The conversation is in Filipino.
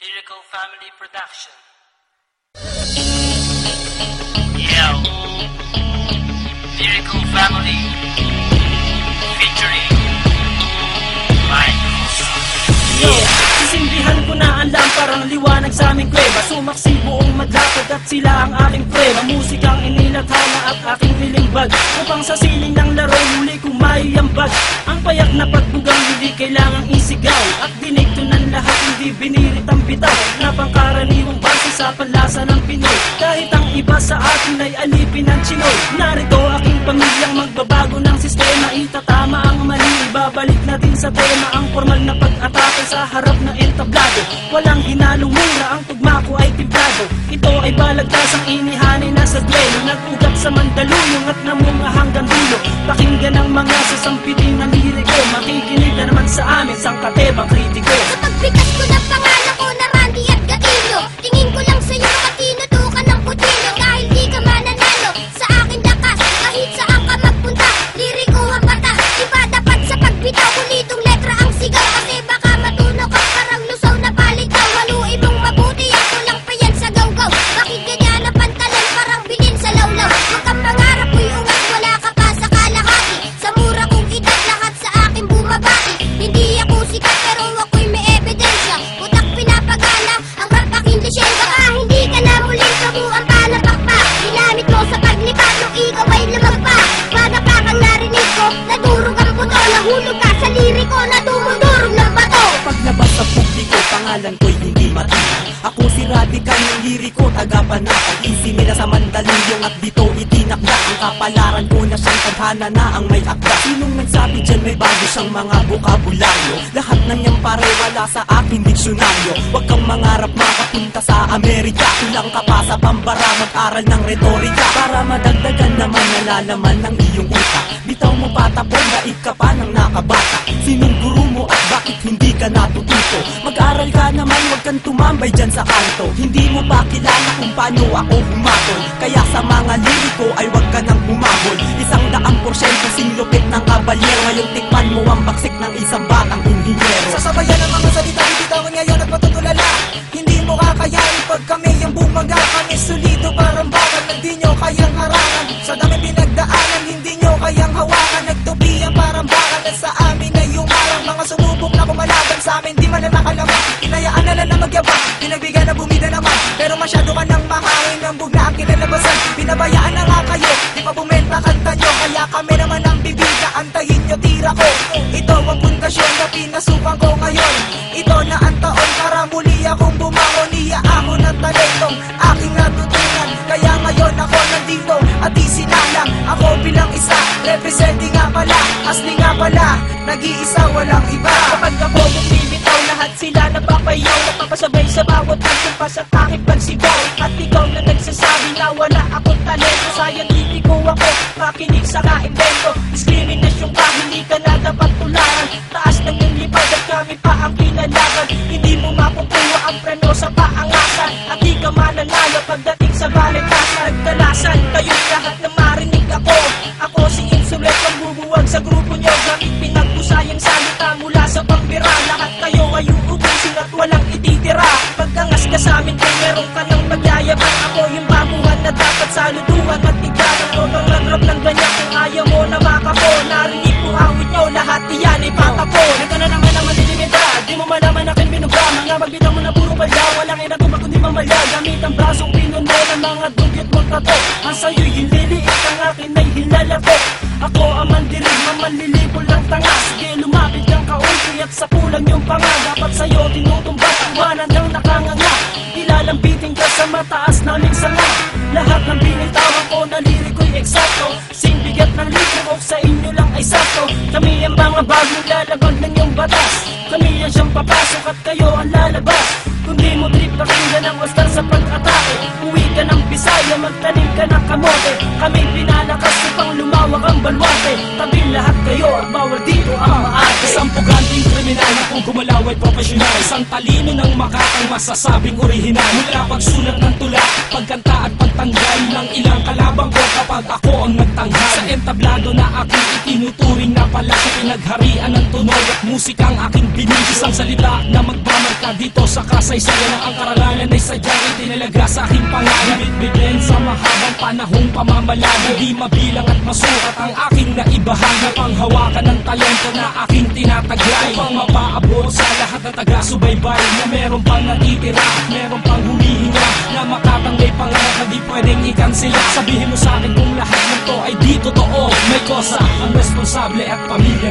Lyrical Family Production. Yo. Lyrical Family. Featuring Mike. Yo, sisindihan ko na ang lamparang liwanag sa aming kuweba Sumaksi buong madlapad at sila ang aking prueba Musikang inilathala at aking nilimbag Upang sa siling ng laro muli kong maiyambag Ang payak na pagbugang hindi kailangang isigaw At dinigto ng lahat hindi binirit ang bitaw Na pangkaraniwang base sa panlasa ng Pinoy. Kahit ang iba sa atin ay alipin ng Chinoy. Narito aking pamilyang magbabago ng sistema. Itatama ang mali, ibabalik natin sa tema. Ang formal na pag-atake sa harap na entablado Walang hinalong mura, ang tugma ko ay timplado. Ito ay balagtasang inihanay na sa duelo. Nag-ugat sa Mandaluyong at namunga hanggang dulo. Pakinggan ang mga sasampitin na liriko Makikinig na naman sa amin, sang katebang kritiko Radical ng liriko, taga-panatag Isinila sa Mandaluyong at dito itinakda. Ang kapalaran ko na siyang tadhana na ang may akda. Sinong nagsabi dyan may bago siyang mga bukabularyo Lahat ng yan pare wala sa aking diksyonaryo Huwag kang mangarap makapunta sa Amerika. Kulang ka pa sa pambara, mag-aral ng retorika. Para madagdagan naman nalalaman ng iyong utak. Bitaw mo patapon, daig ka pa ng nakabata. Sinong guru mo at bakit hindi ka natututo Mag-aral ka naman, huwag kang tumambay dyan sa kanto Hindi mo pa kilala kung paano ako humatol Kaya sa mga liriko ay huwag ka nang humabol. Isang daang porsyento singlupit ng kabalyero. Ngayon tikman mo ang baksik ng isang batang inhinyero Sasabayan ang mga salita bibitawan ngayon at matutulala. Hindi mo kakayanin pag kami yung bumaga Kami solido parang bakal na di nyo kayang harangan Pinagbigyan na bumida naman Pero masyado ka nang mahangin Ang bugna ang kinalabasan Pinabayaan na nga kayo. Di pa bumenta kanta nyo Kaya kami naman ang bibida. Antayin nyo tira ko. Ito ang pundasyon na pinasukan ko ngayon. Ito na ang taon para muli akong bumangon. Iya ako ng talentong aking natutunan. Kaya ngayon ako nandito at di sinalang. Ako bilang isa, representing nga pala. Asli nga pala, nag-iisa walang iba pagkumpas at aking pagsigaw At ikaw na nagsasabi na wala akong talento. Scientifico ako, makinig sa kaimbento Diskriminasyon ka, hindi ka na dapat tularan. Taas ng iyong lipad at kami pa ang pinalaban Hindi mo makukuha ang preno sa paangasan. At di ka mananalo pagdating sa balentasan Nagdalasan kayong lahat na marinig ako. Ako si Insulet ang bubuwag sa grupo nyo Gamit pinagpusayang salita mula sa pambira. Lahat kayo ay uubusin at walang ititira ka sa amin kung meron ka ng magyayabang Ako yung babuhan na dapat saluduhan. At tigyaran ko Mga rap ng ganyan. Kung ayaw mo na makapo Narinig ko awit nyo, lahat iyan ay patapon Ito na naman ang malilimita, di mo malaman akin binuga Mga magbitaw mo na puro palya, walang inatubag kundi mamalya Gamit ang brasong pinuno ng mga dugyot mong tato Ang sa'yo'y hililiit, ang akin ay hilalato Ako ang mandirig, mamanlilipol lang tanga Sige lumapit kang kaunti at sa kulang yung panga. Dapat sa'yo Ka sa mataas naming sanga Lahat ng binitawan ko na liriko'y eksakto. Singbigat ng litro sa inyo lang ay sakto. Kami ang mga bagong lalabag ng iyong batas. Kami ang siyang papasok at kayo ang lalabas. Kung di mo trip pakinggan ang wastar sa pag-atake. Uwi ka ng Bisaya, magtanim ka ng kamote. Kami pinalakas upang lumawak ang balwarte Tabi lahat kayo at bawal dito ang maate. Isang puganting kriminal na kung gumalaw ay profesional. Isang talino ng makakang masasabing orihinal. Mula pagsulat ng tula, pagkanta at pagtanggal Ng ilang kalabang ko kapag ako ang nagtanghal. Sa entablado na aking itinuturing na pala Sa pinagharian ng tunog at musikang aking binig. Isang salita na magmamarka dito sa kasaysayan ang karangalan ay sadyang itinalaga sa aking pangalan. Bitbitin sa mahabang panahong pamamalaga Di mabilang at masukat ang aking naibahagi Panghawakan ng talento na aking tinataglay. Upang mapaabot sa lahat ng taga-subaybay Na meron pang natitira at meron pang humihinga Na makatanggay pangarap na di pwedeng ikansila Sabihin mo sa akin kung lahat ng to ay di totoo. May kosa ang responsable at liriko